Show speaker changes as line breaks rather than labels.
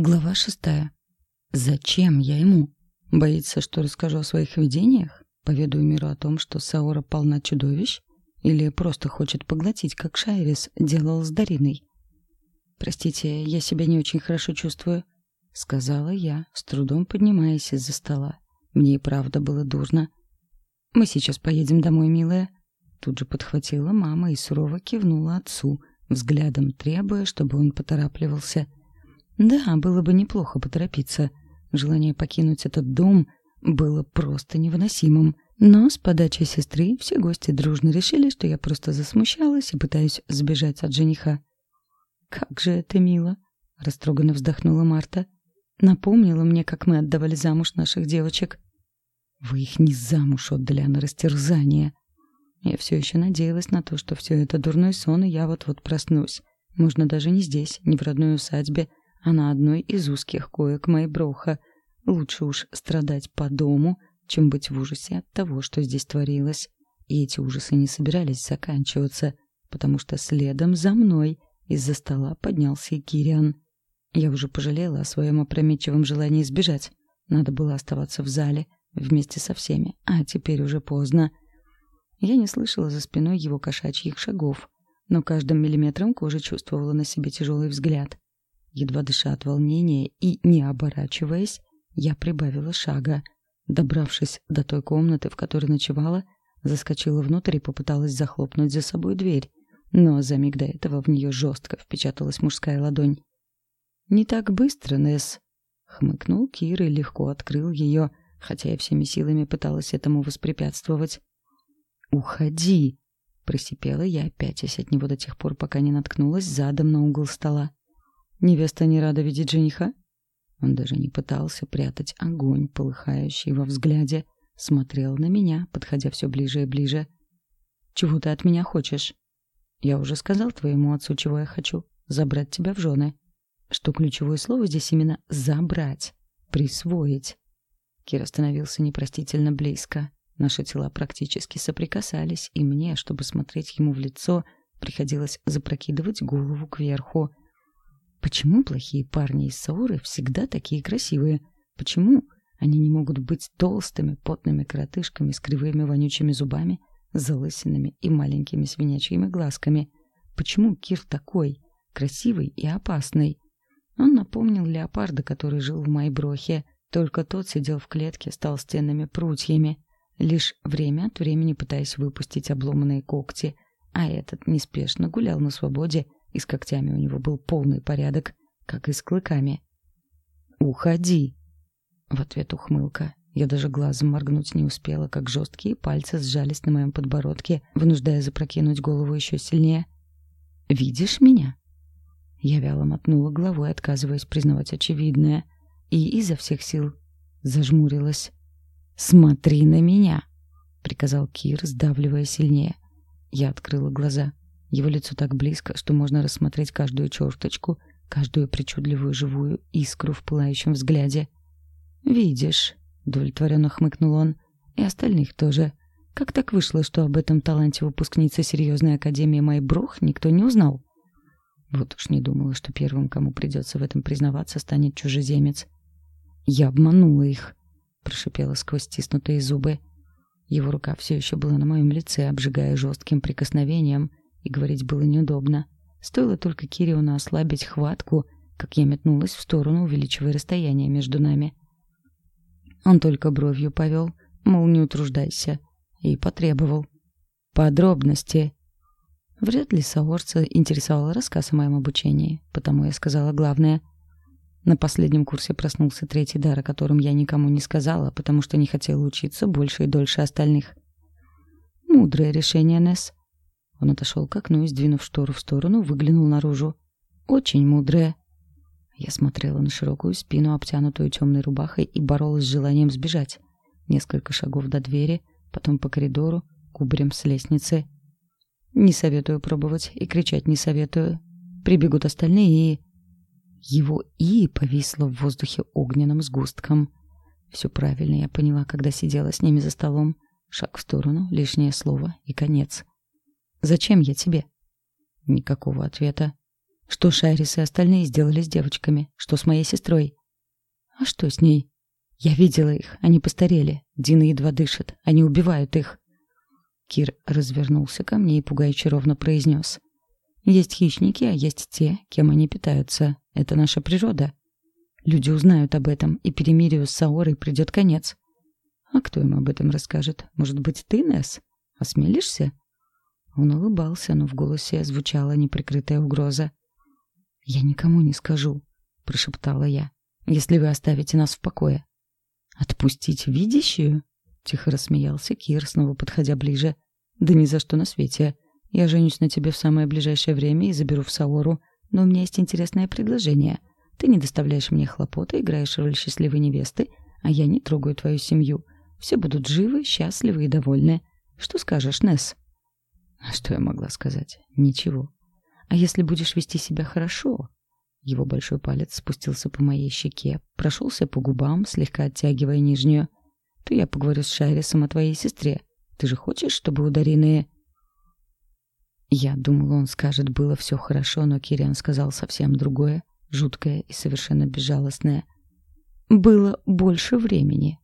Глава шестая. Зачем я ему? Боится, что расскажу о своих видениях? Поведаю миру о том, что Саора полна чудовищ? Или просто хочет поглотить, как Шайрис делал с Дариной? «Простите, я себя не очень хорошо чувствую», — сказала я, с трудом поднимаясь из-за стола. Мне и правда было дурно. «Мы сейчас поедем домой, милая». Тут же подхватила мама и сурово кивнула отцу, взглядом требуя, чтобы он поторапливался — да, было бы неплохо поторопиться. Желание покинуть этот дом было просто невыносимым. Но с подачи сестры все гости дружно решили, что я просто засмущалась и пытаюсь сбежать от жениха. «Как же это мило!» — растроганно вздохнула Марта. «Напомнила мне, как мы отдавали замуж наших девочек». «Вы их не замуж отдали, а на растерзание!» Я все еще надеялась на то, что все это дурной сон, и я вот-вот проснусь. Можно даже не здесь, не в родной усадьбе, а на одной из узких коек Майброха. Лучше уж страдать по дому, чем быть в ужасе от того, что здесь творилось. И эти ужасы не собирались заканчиваться, потому что следом за мной из-за стола поднялся и Кириан. Я уже пожалела о своем опрометчивом желании сбежать. Надо было оставаться в зале вместе со всеми, а теперь уже поздно. Я не слышала за спиной его кошачьих шагов, но каждым миллиметром кожи чувствовала на себе тяжелый взгляд. Едва дыша от волнения и не оборачиваясь, я прибавила шага. Добравшись до той комнаты, в которой ночевала, заскочила внутрь и попыталась захлопнуть за собой дверь. Но за миг до этого в нее жестко впечаталась мужская ладонь. «Не так быстро, Несс!» — хмыкнул Кир и легко открыл ее, хотя я всеми силами пыталась этому воспрепятствовать. «Уходи!» — просипела я, пятясь от него до тех пор, пока не наткнулась задом на угол стола. Невеста не рада видеть жениха? Он даже не пытался прятать огонь, полыхающий во взгляде, смотрел на меня, подходя все ближе и ближе. «Чего ты от меня хочешь?» «Я уже сказал твоему отцу, чего я хочу. Забрать тебя в жены». Что ключевое слово здесь именно «забрать», «присвоить». Кир остановился непростительно близко. Наши тела практически соприкасались, и мне, чтобы смотреть ему в лицо, приходилось запрокидывать голову кверху — Почему плохие парни из Сауры всегда такие красивые? Почему они не могут быть толстыми, потными коротышками с кривыми вонючими зубами, залысинами и маленькими свинячьими глазками? Почему Кир такой, красивый и опасный? Он напомнил леопарда, который жил в Майброхе, только тот сидел в клетке с толстенными прутьями, лишь время от времени пытаясь выпустить обломанные когти, а этот неспешно гулял на свободе и с когтями у него был полный порядок, как и с клыками. «Уходи!» В ответ ухмылка. Я даже глазом моргнуть не успела, как жесткие пальцы сжались на моем подбородке, вынуждая запрокинуть голову еще сильнее. «Видишь меня?» Я вяло мотнула головой, отказываясь признавать очевидное, и изо всех сил зажмурилась. «Смотри на меня!» — приказал Кир, сдавливая сильнее. Я открыла глаза. Его лицо так близко, что можно рассмотреть каждую черточку, каждую причудливую живую искру в пылающем взгляде. «Видишь», — удовлетворенно хмыкнул он, — «и остальных тоже. Как так вышло, что об этом таланте выпускницы серьезной академии Майбрух никто не узнал?» Вот уж не думала, что первым, кому придется в этом признаваться, станет чужеземец. «Я обманула их», — прошипела сквозь стиснутые зубы. Его рука все еще была на моем лице, обжигая жестким прикосновением, и говорить было неудобно. Стоило только Кириону ослабить хватку, как я метнулась в сторону, увеличивая расстояние между нами. Он только бровью повел, мол, не утруждайся, и потребовал. Подробности. Вряд ли Саорца интересовал рассказ о моем обучении, потому я сказала главное. На последнем курсе проснулся третий дар, о котором я никому не сказала, потому что не хотела учиться больше и дольше остальных. Мудрое решение, Несс. Он отошел к окну и, сдвинув штору в сторону, выглянул наружу. «Очень мудрая». Я смотрела на широкую спину, обтянутую темной рубахой, и боролась с желанием сбежать. Несколько шагов до двери, потом по коридору, кубарем с лестницы. «Не советую пробовать, и кричать не советую. Прибегут остальные и...» Его «и» повисло в воздухе огненным сгустком. Все правильно я поняла, когда сидела с ними за столом. Шаг в сторону, лишнее слово и конец. Зачем я тебе? Никакого ответа. Что Шайрис и остальные сделали с девочками? Что с моей сестрой? А что с ней? Я видела их, они постарели. Дина едва дышит, они убивают их. Кир развернулся ко мне и пугающе ровно произнес. Есть хищники, а есть те, кем они питаются. Это наша природа. Люди узнают об этом, и перемирию с Саорой придет конец. А кто им об этом расскажет? Может быть, ты, Несс? Осмелишься? Он улыбался, но в голосе звучала неприкрытая угроза. «Я никому не скажу», — прошептала я, — «если вы оставите нас в покое». «Отпустить видящую?» — тихо рассмеялся Кир, снова подходя ближе. «Да ни за что на свете. Я женюсь на тебе в самое ближайшее время и заберу в Саору, но у меня есть интересное предложение. Ты не доставляешь мне хлопоты, играешь роль счастливой невесты, а я не трогаю твою семью. Все будут живы, счастливы и довольны. Что скажешь, Несс?» А что я могла сказать? Ничего. А если будешь вести себя хорошо? Его большой палец спустился по моей щеке, прошелся по губам, слегка оттягивая нижнюю. То я поговорю с Шайрисом о твоей сестре. Ты же хочешь, чтобы у Дарины... Я думала, он скажет, было все хорошо, но Кириан сказал совсем другое, жуткое и совершенно безжалостное. Было больше времени.